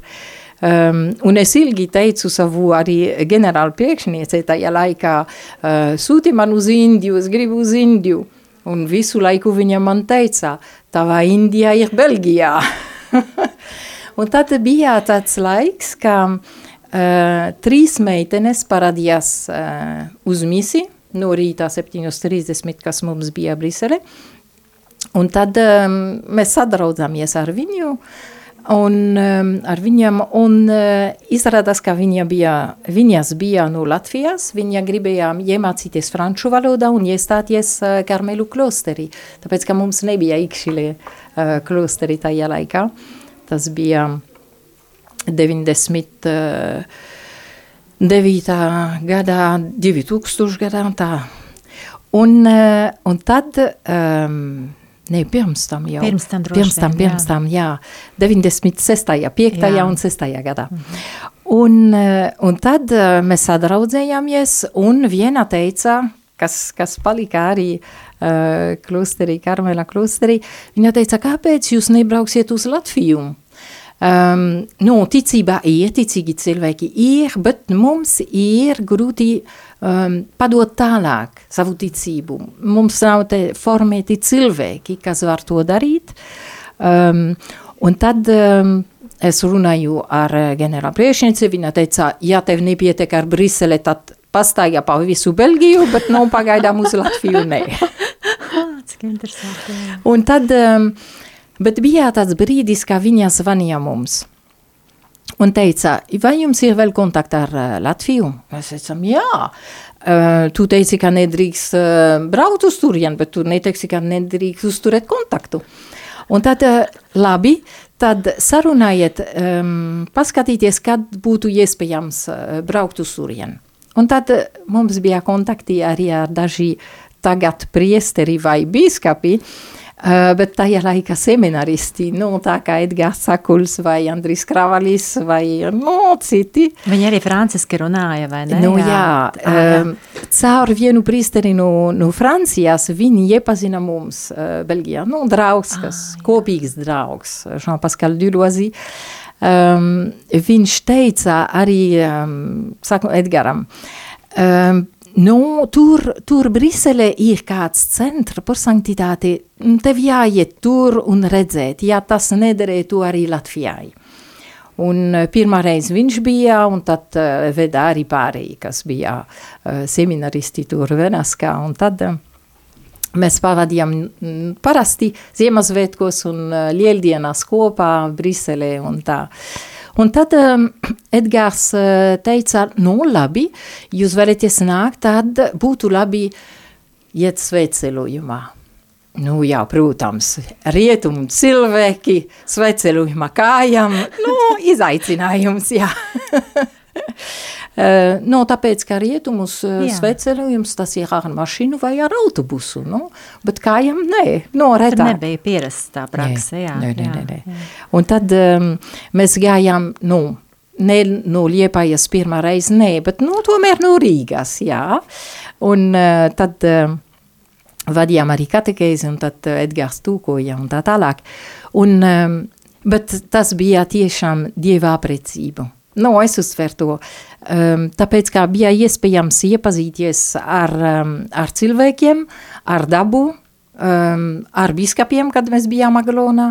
Um, un es ilgi teicu savu arī ģenerālu priekšniecei tajā laikā, uh, sūti man uz Indiju, es gribu uz Indiju. Un visu laiku viņa man teica, tavā Indijā ir Belgijā. <laughs> un tad bija tāds laiks, ka uh, trīs meitenes parādījās uh, uz misi, no rītā 7.30, kas mums bija Brisele, Un tad um, mēs sadraudzāmies ar viņu, un um, ar viņam, un uh, izrādās, ka viņa bija, viņas bija no Latvijas, viņa gribēja iemācīties franču valodā un iestāties uh, Karmelu klosterī, tāpēc, ka mums nebija ikšile uh, klosteri tajā laikā. Tas bija 90. Uh, 9. gadā, 2000 gadā tā. Un, uh, un tad um, Ne, pirms tam jau. Pirms tam droši pirms tam, pirms tam, jā. 96. 5. Jā. un 6. gadā. -hmm. un, eh, un tad eh, mēs sadraudzējāmies, un viena teica, kas, kas palika arī uh, klosterī, Karmela klosterī, viņa teica, kāpēc jūs nebrauksiet uz Latviju? Um, nu, ticībā ir, ticīgi cilvēki ir, bet mums ir grūti um, padot tālāk savu ticību. Mums nav te formēti cilvēki, kas var to darīt. Um, un tad um, es runāju ar ģenerālu priekšnieci, viņa teica, ja tev nepietiek ar Brisele, tad pastāja pa visu Belgiju, bet nu, pagaidām uz Latviju, nē. <laughs> Cik interesanti. Un tad, um, bet bija tāds brīdis, kā viņa zvanīja mums un teica, vai jums ir vēl kontakti ar uh, Latviju? Mēs teicām, jā. Uh, tu teici, ka nedrīkst uh, braukt uz turien, bet tu neteiksi, ka nedrīkst uzturēt kontaktu. Un tad, labi, tad sarunājiet, um, paskatīties, kad būtu iespējams braukt uz turien. Un tad mums bija kontakti arī ar daži tagad priesteri vai bīskapi, uh, Uh, bet tajā laikā seminaristi, nu, tā kā Edgars Sakuls vai Andris Kravalis vai, nu, citi. Viņi arī franciski runāja, vai ne? Nu, jā, jā um, caur vienu prīsteri no, no Francijas viņi iepazina mums uh, Belgijā, nu, draugs, kas ah, kopīgs draugs, Jean-Pascal Duloisi. Um, viņš teica arī, um, saku Edgaram, um, Nu, tur, tur Brisele ir kāds centra par sanktitāti. Tev jāiet tur un redzēt, ja tas nederēja to arī Latvijai. Un pirmā reize viņš bija, un tad uh, veda arī pārējie, kas bija uh, seminaristi tur Venaskā, un tad uh, mēs pavadījām mm, parasti Ziemassvētkos un uh, Lieldienās kopā Briselē un tā. Uh, Un tad um, Edgars uh, teica, nu labi, jūs varat nākt, tad būtu labi iet sveceļojumā. Nu, jā, protams, rietumu cilvēki, sveceļojumā kājām, nu, izaicinājums, jā. <laughs> Uh, <laughs> no, tāpēc, ka rietumus uh, sveceļojums tas ir ar mašīnu vai ar autobusu, nu, bet kājām nē, no retā. Tur nebija pierasts tā praksa, jā. Nē, nē, nē, nē. Jā. Un tad um, mēs gājām, nu, ne no Liepājas pirmā reize, nē, bet, nu, tomēr no Rīgas, jā. Un uh, tad uh, vadījām arī katekēzi, un tad uh, Edgars tūkoja un tā tālāk. Un, um, bet tas bija tiešām dieva aprecību. Nu, es uzsveru to, um, tāpēc, kā bija iespējams iepazīties ar, um, ar cilvēkiem, ar dabu, um, ar biskapiem, kad mēs bijām Agalonā,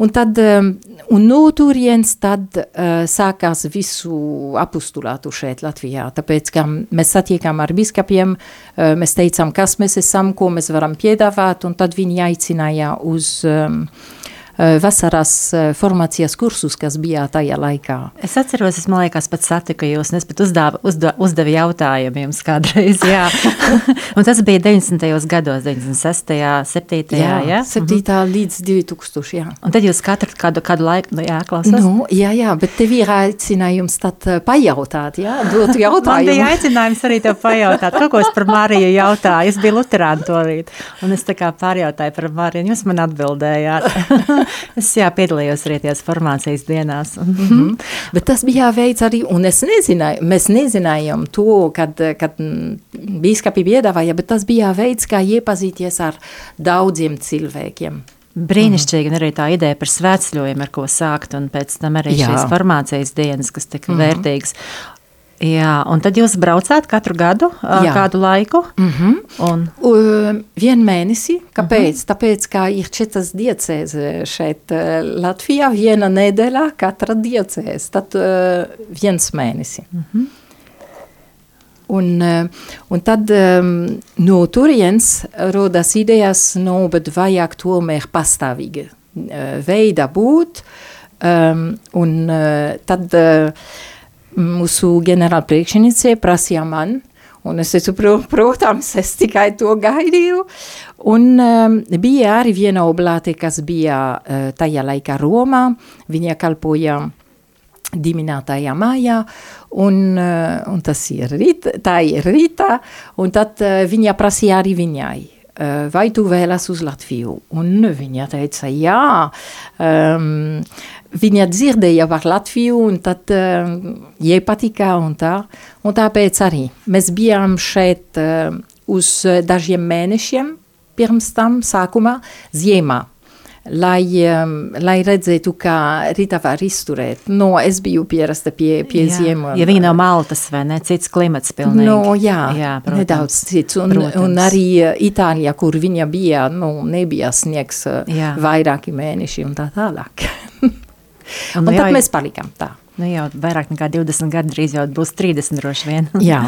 un tad, um, un no turienes tad uh, sākās visu apustulātu šeit Latvijā, tāpēc, kā mēs satiekām ar biskapiem, uh, mēs teicām, kas mēs esam, ko mēs varam piedāvāt, un tad viņi aicināja uz... Um, Eh, vasaras eh, formācijas kursus, kas bija tajā laikā. Es atceros, es man liekas, pat satiku jūs, un es pat uzdevu, uzdevu jautājumu jums kādreiz, jā. <laughs> un tas bija 90. gados, 96. 7. Jā, jā? 7. Mhm. līdz 2000, jā. Un tad jūs katru kādu, kādu laiku, nu, jā, klausās? Nu, jā, jā, bet tev ir aicinājums tad eh, pajautāt, jā, dot <laughs> jautājumu. man bija aicinājums arī tev pajautāt, kaut ko es par Mariju jautāju, es biju luterāna to rīt, un es tā kā pārjautāju par Mariju, un jūs man atbildējāt. <laughs> es jā, piedalījos arī tajās formācijas dienās. Mm -hmm. Bet tas bija veids arī, un es nezināju, mēs nezinājām to, kad, kad bīskapi piedāvāja, bet tas bija veids, kā iepazīties ar daudziem cilvēkiem. Brīnišķīgi, un arī tā ideja par svētceļojumu, ar ko sākt, un pēc tam arī Jā. šīs formācijas dienas, kas tika mm vērtīgas. Jā, un tad jūs braucāt katru gadu, Jā. kādu laiku? Mm -hmm. un... uh, vienu mēnesi. Kāpēc? Mm -hmm. Tāpēc, ka ir četras diecēzes šeit Latvijā, viena nedēļa katra diecēs, tad uh, viens mēnesi. Mm -hmm. Un, un tad um, no turienes rodas idejas, no, bet vajag tomēr pastāvīgi uh, veida būt, um, un uh, tad uh, mūsu ģenerāla priekšniece prasīja man, un es teicu, protams, <laughs> es tikai to gaidīju, un um, bija arī viena oblāte, kas bija uh, tajā laikā Romā, viņa kalpoja diminētajā mājā, un, uh, un tas ir rīt, tā ir rītā, un tad uh, viņa prasīja arī viņai, uh, vai tu vēlas uz Latviju? Un viņa teica, jā, um, viņa dzirdēja par Latviju, un tad uh, jai patika un tā. Un tāpēc arī mēs bijām šeit uh, uz dažiem mēnešiem pirms tam sākumā ziemā. Lai, um, lai redzētu, kā Rīta var izturēt. No, es biju pierasta pie, pie ziemu. Ja viņa no Maltas vai ne, cits klimats pilnīgi. No, jā, jā protams, nedaudz cits. Un, protams. un arī Itālijā, kur viņa bija, nu, nebija sniegs jā. vairāki mēneši un tā tālāk. <laughs> Un, un nu, tad jā, mēs palikām tā. Nu jau vairāk nekā 20 gadi, drīz jau būs 30 droši vien. <laughs> jā.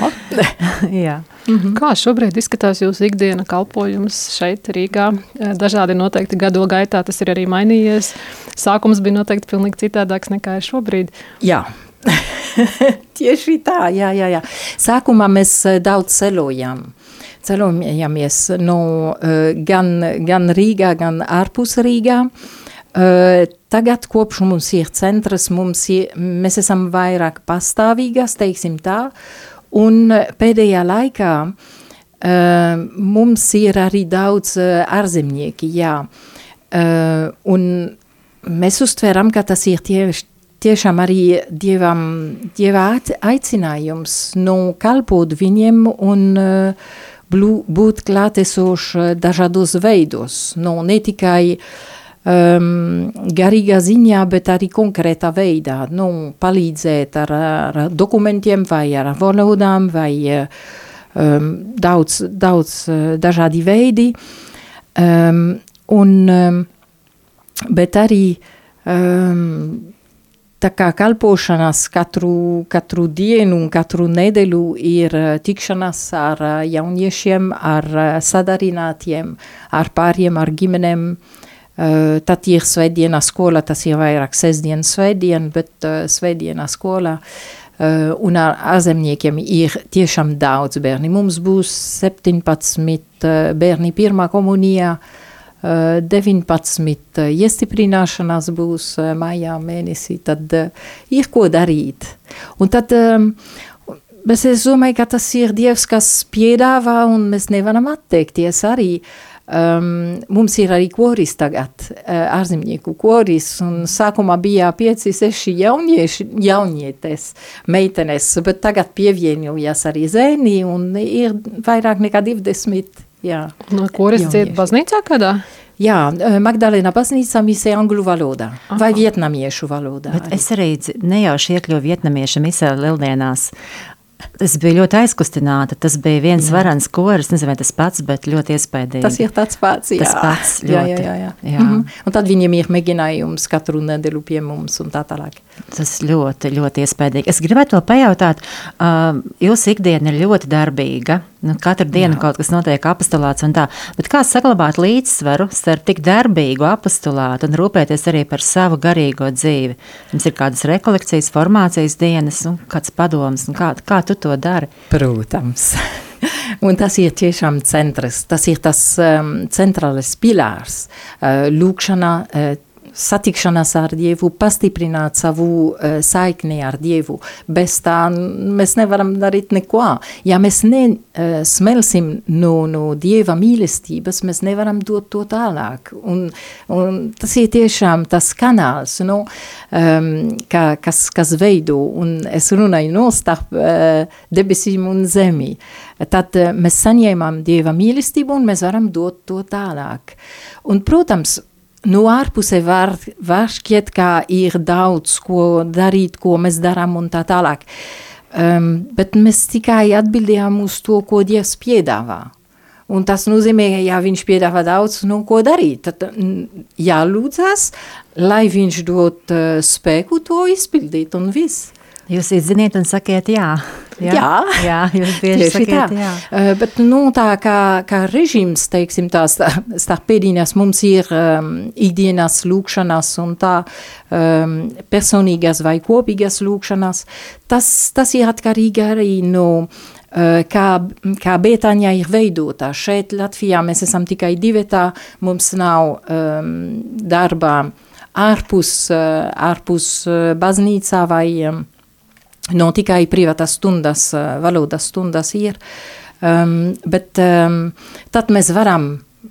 <laughs> jā. Mhm. Kā šobrīd izskatās jūsu ikdiena kalpojums šeit Rīgā? Eh, dažādi noteikti gadu gaitā tas ir arī mainījies. Sākums bija noteikti pilnīgi citādāks nekā ir šobrīd. Jā. <laughs> Tieši tā, jā, jā, jā. Sākumā mēs eh, daudz ceļojām. Ceļojamies no, eh, gan, gan Rīgā, gan ārpus Rīgā. Uh, Tagad, kopš mums ir centrs, mums ir, mēs esam vairāk pastāvīgas, teiksim tā, un pēdējā laikā mums ir arī daudz ārzemnieki, jā, un mēs uztveram, ka tas ir tieši tiešām arī dievam, dieva aicinājums nu, kalpot viņiem un uh, būt klātesoši dažādos veidos, nu, ne tikai uh, um, garīgā ziņā, bet arī konkrētā veidā, nu, palīdzēt ar, ar dokumentiem vai ar valodām vai um, daudz, daudz uh, dažādi veidi. Um, un, um, bet arī um, tā kā kalpošanas katru, katru dienu un katru nedēļu ir uh, tikšanās ar uh, jauniešiem, ar sadarinātiem, ar pāriem, ar ģimenēm. Uh, tad ir svētdiena skola, tas ir vairāk sestdiena svētdiena, bet uh, svētdiena skola. Uh, un ar ārzemniekiem ir tiešām daudz bērni. Mums būs 17 uh, bērni pirmā komunijā, uh, 19 iestiprināšanās būs maijā mēnesī, tad ir ko darīt. Un tad bet es domāju, ka tas ir Dievs, kas piedāvā, un mēs nevaram atteikties arī. Um, mums ir arī koris tagad, uh, ārzemnieku koris, un sākumā bija pieci, seši jaunieši, jaunietes, meitenes, bet tagad pievienojās arī zēni, un ir vairāk nekā 20 Jā. No kuras dzied baznīcā kādā? Jā, Magdalēna baznīca misē angļu valodā Aha. vai vietnamiešu valodā. Bet arī. es arī nejauši iekļuvu vietnamiešu misē lieldienās. Es biju ļoti aizkustināta. Tas bija viens jā. varans koris, nezinu, vai tas pats, bet ļoti iespaidīgi. Tas ir tāds pats, jā. Tas pats ļoti. Jā, jā, jā. jā. jā. Mm -hmm. Un tad viņiem ir mēģinājums katru nedēļu pie mums un tā tālāk. Tas ļoti, ļoti iespaidīgi. Es gribētu vēl pajautāt, uh, jūsu ikdiena ir ļoti darbīga. Nu, katru dienu Jā. kaut kas notiek apstulāts un tā. Bet kā saglabāt līdzsvaru starp tik darbīgu apstulātu un rūpēties arī par savu garīgo dzīvi? Jums ir kādas rekolekcijas, formācijas dienas, un kāds padoms, un kā, kā tu to dari? Protams. <laughs> Un tas ir tiešām centrs, tas ir tas um, centrālais pilārs. Uh, lūkšana, uh, satikšanās ar Dievu, pastiprināt savu uh, saikni ar Dievu. Bez tā mēs nevaram darīt neko. Ja mēs nesmelsim uh, no, no Dieva mīlestības, mēs nevaram dot to tālāk. Un, un tas ir tiešām tas kanāls, no, um, ka, kas, kas veido, un es runāju no starp uh, debesīm un zemi. Tad uh, mēs saņēmām Dieva mīlestību un mēs varam dot to tālāk. Un, protams, no ārpusē var, var šķiet, ka ir daudz ko darīt, ko mēs darām un tā tālāk. Um, bet mēs tikai atbildējām uz to, ko Dievs piedāvā. Un tas nozīmē, ka ja viņš piedāvā daudz, nu, ko darīt, tad jālūdzas, lai viņš dot uh, spēku to izpildīt un viss. Jūs izziniet un sakiet jā. Jā, jā, jā jūs bieži sakiet tā. jā. Uh, bet, nu, tā kā, kā režīms, teiksim, tās starp pēdīnās mums ir um, ikdienas lūkšanas un tā um, personīgas vai kopīgas lūkšanas, tas, tas ir atkarīgi arī no uh, kā, kā Bētāņā ir veidotā. Šeit Latvijā mēs esam tikai divetā, mums nav um, darbā ārpus, uh, ārpus baznīcā vai um, no tikai privātās stundas, eh, valodas stundas ir, um, bet um, tad mēs varam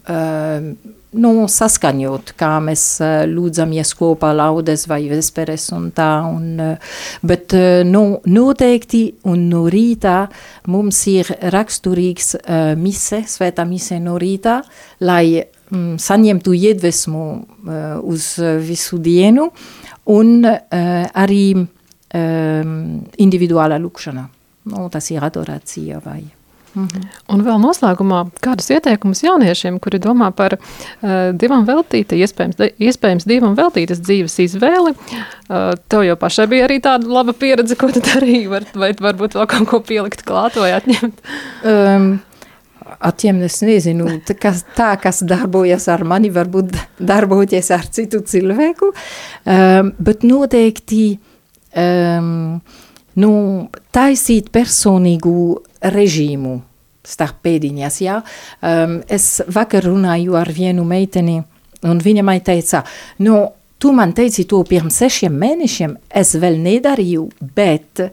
um, nu, saskaņot, kā mēs uh, lūdzamies kopā laudes vai vesperes un tā, un, uh, bet uh, nu, noteikti un no rītā mums ir raksturīgs uh, mise, svētā mise no rītā, lai um, saņemtu iedvesmu uh, uz visu dienu, un uh, arī um, individuālā lūkšana. Nu, tas ir adorācija vai. Mm -hmm. Un vēl noslēgumā, kādus ieteikumus jauniešiem, kuri domā par uh, divam veltīta, iespējams, iespējams divam veltītas dzīves izvēli. Uh, tev jau pašai bija arī tāda laba pieredze, ko tu darīji, var, vai varbūt vēl kaut ko pielikt klāt vai atņemt? Um, atņemt, es nezinu, tā, kas, tā, kas darbojas ar mani, varbūt darboties ar citu cilvēku, um, bet noteikti um, nu, taisīt personīgu režīmu starp pēdiņas. Ja? Um, es vakar runāju ar vienu meiteni, un viņa man teica, nu, Tu man teici to pirms sešiem mēnešiem, es vēl nedarīju, bet uh,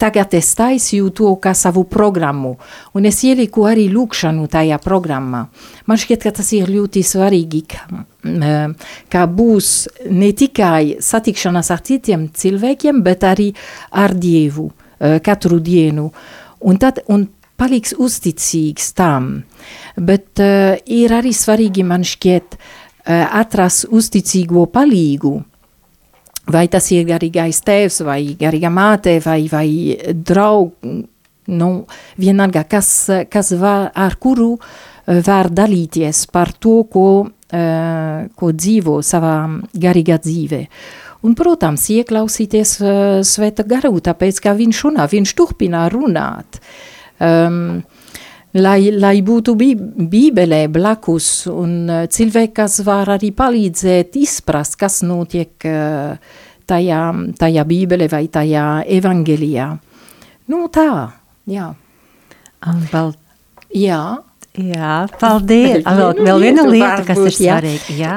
tagad es taisīju to kā savu programmu, un es ieliku arī lūkšanu tajā programmā. Man šķiet, ka tas ir ļoti svarīgi, ka, uh, ka būs ne tikai satikšanās ar citiem cilvēkiem, bet arī ar Dievu uh, katru dienu. Un tad, un paliks uzticīgs tam, bet uh, ir arī svarīgi man šķiet, uh, Eh, atrast uzticīgo palīgu. Vai tas ir garīgais tēvs, vai garīga māte, vai, vai draug, nu, vienalga, kas, kas var, ar kuru var dalīties par to, ko, ko dzīvo savā garīgā dzīvē. Un, protams, ieklausīties uh, Sveta garu, tāpēc, ka viņš runā, viņš turpina runāt. Um, lai, lai būtu bí, bībelē blakus un uh, cilvēki, kas var arī palīdzēt izprast, kas notiek uh, tajā, tajā bībelē vai tajā evangelijā. Nu tā, jā. Vēl... Jā. Jā, paldies. Vēl, vēl viena lieta, kas ir svarīga. Jā.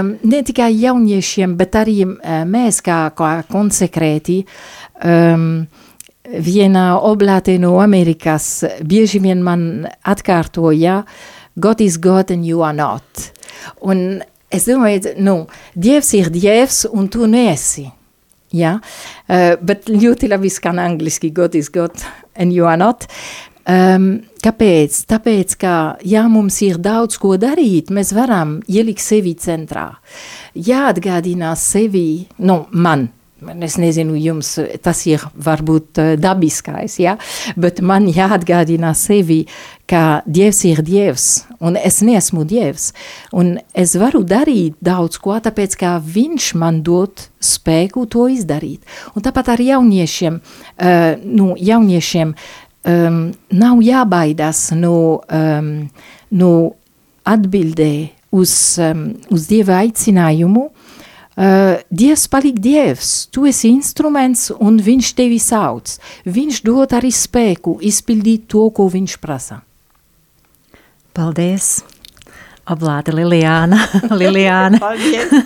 Um, ne tikai jauniešiem, bet arī uh, mēs kā, kā konsekrēti. Um, viena oblāte no Amerikas bieži vien man atkārtoja God is God and you are not. Un es domāju, nu, Dievs ir Dievs un tu neesi. Ja? Uh, bet ļoti labi skan angliski God is God and you are not. Um, kāpēc? Tāpēc, ka, ja mums ir daudz ko darīt, mēs varam ielikt sevi centrā. Jāatgādina sevi, nu, man, es nezinu, jums tas ir varbūt dabiskais, ja? bet man jāatgādina sevi, ka Dievs ir Dievs, un es neesmu Dievs, un es varu darīt daudz ko, tāpēc, ka viņš man dod spēku to izdarīt. Un tāpat ar jauniešiem, uh, nu, jauniešiem, um, nav jābaidās no, um, no atbildē uz, um, uz Dieva aicinājumu. Uh, Dievs paliek Dievs, tu esi instruments un viņš tevi sauc. Viņš dod arī spēku izpildīt to, ko viņš prasa. Paldies! Oblāte Liliāna, <laughs> Liliāna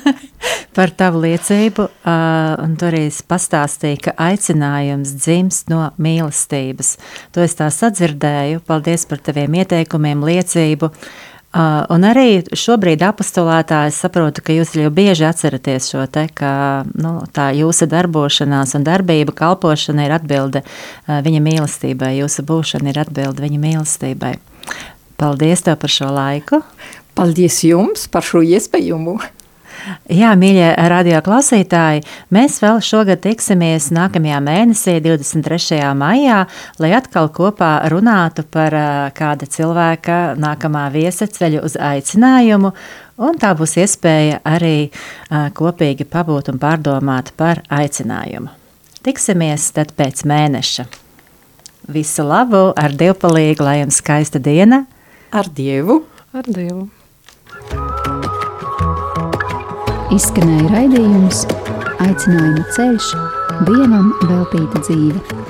<laughs> par tavu liecību, uh, un tu arī pastāstīji, ka aicinājums dzimst no mīlestības. To es tā sadzirdēju, paldies par taviem ieteikumiem, liecību, uh, un arī šobrīd apostolētā es saprotu, ka jūs jau bieži atceraties šo te, ka nu, tā jūsu darbošanās un darbība, kalpošana ir atbilde uh, viņa mīlestībai, jūsu būšana ir atbilde viņa mīlestībai. Paldies tev par šo laiku! Paldies jums par šo iespējumu! Jā, mīļie radio klausītāji, mēs vēl šogad tiksimies nākamajā mēnesī, 23. maijā, lai atkal kopā runātu par kāda cilvēka nākamā viesa ceļu uz aicinājumu, un tā būs iespēja arī kopīgi pabūt un pārdomāt par aicinājumu. Tiksimies tad pēc mēneša. Visu labu, ar dievpalīgu, lai jums skaista diena! Ar Dievu! Ar Dievu! Izskanēja raidījums Aicinājuma ceļš, Dievam veltīta dzīve.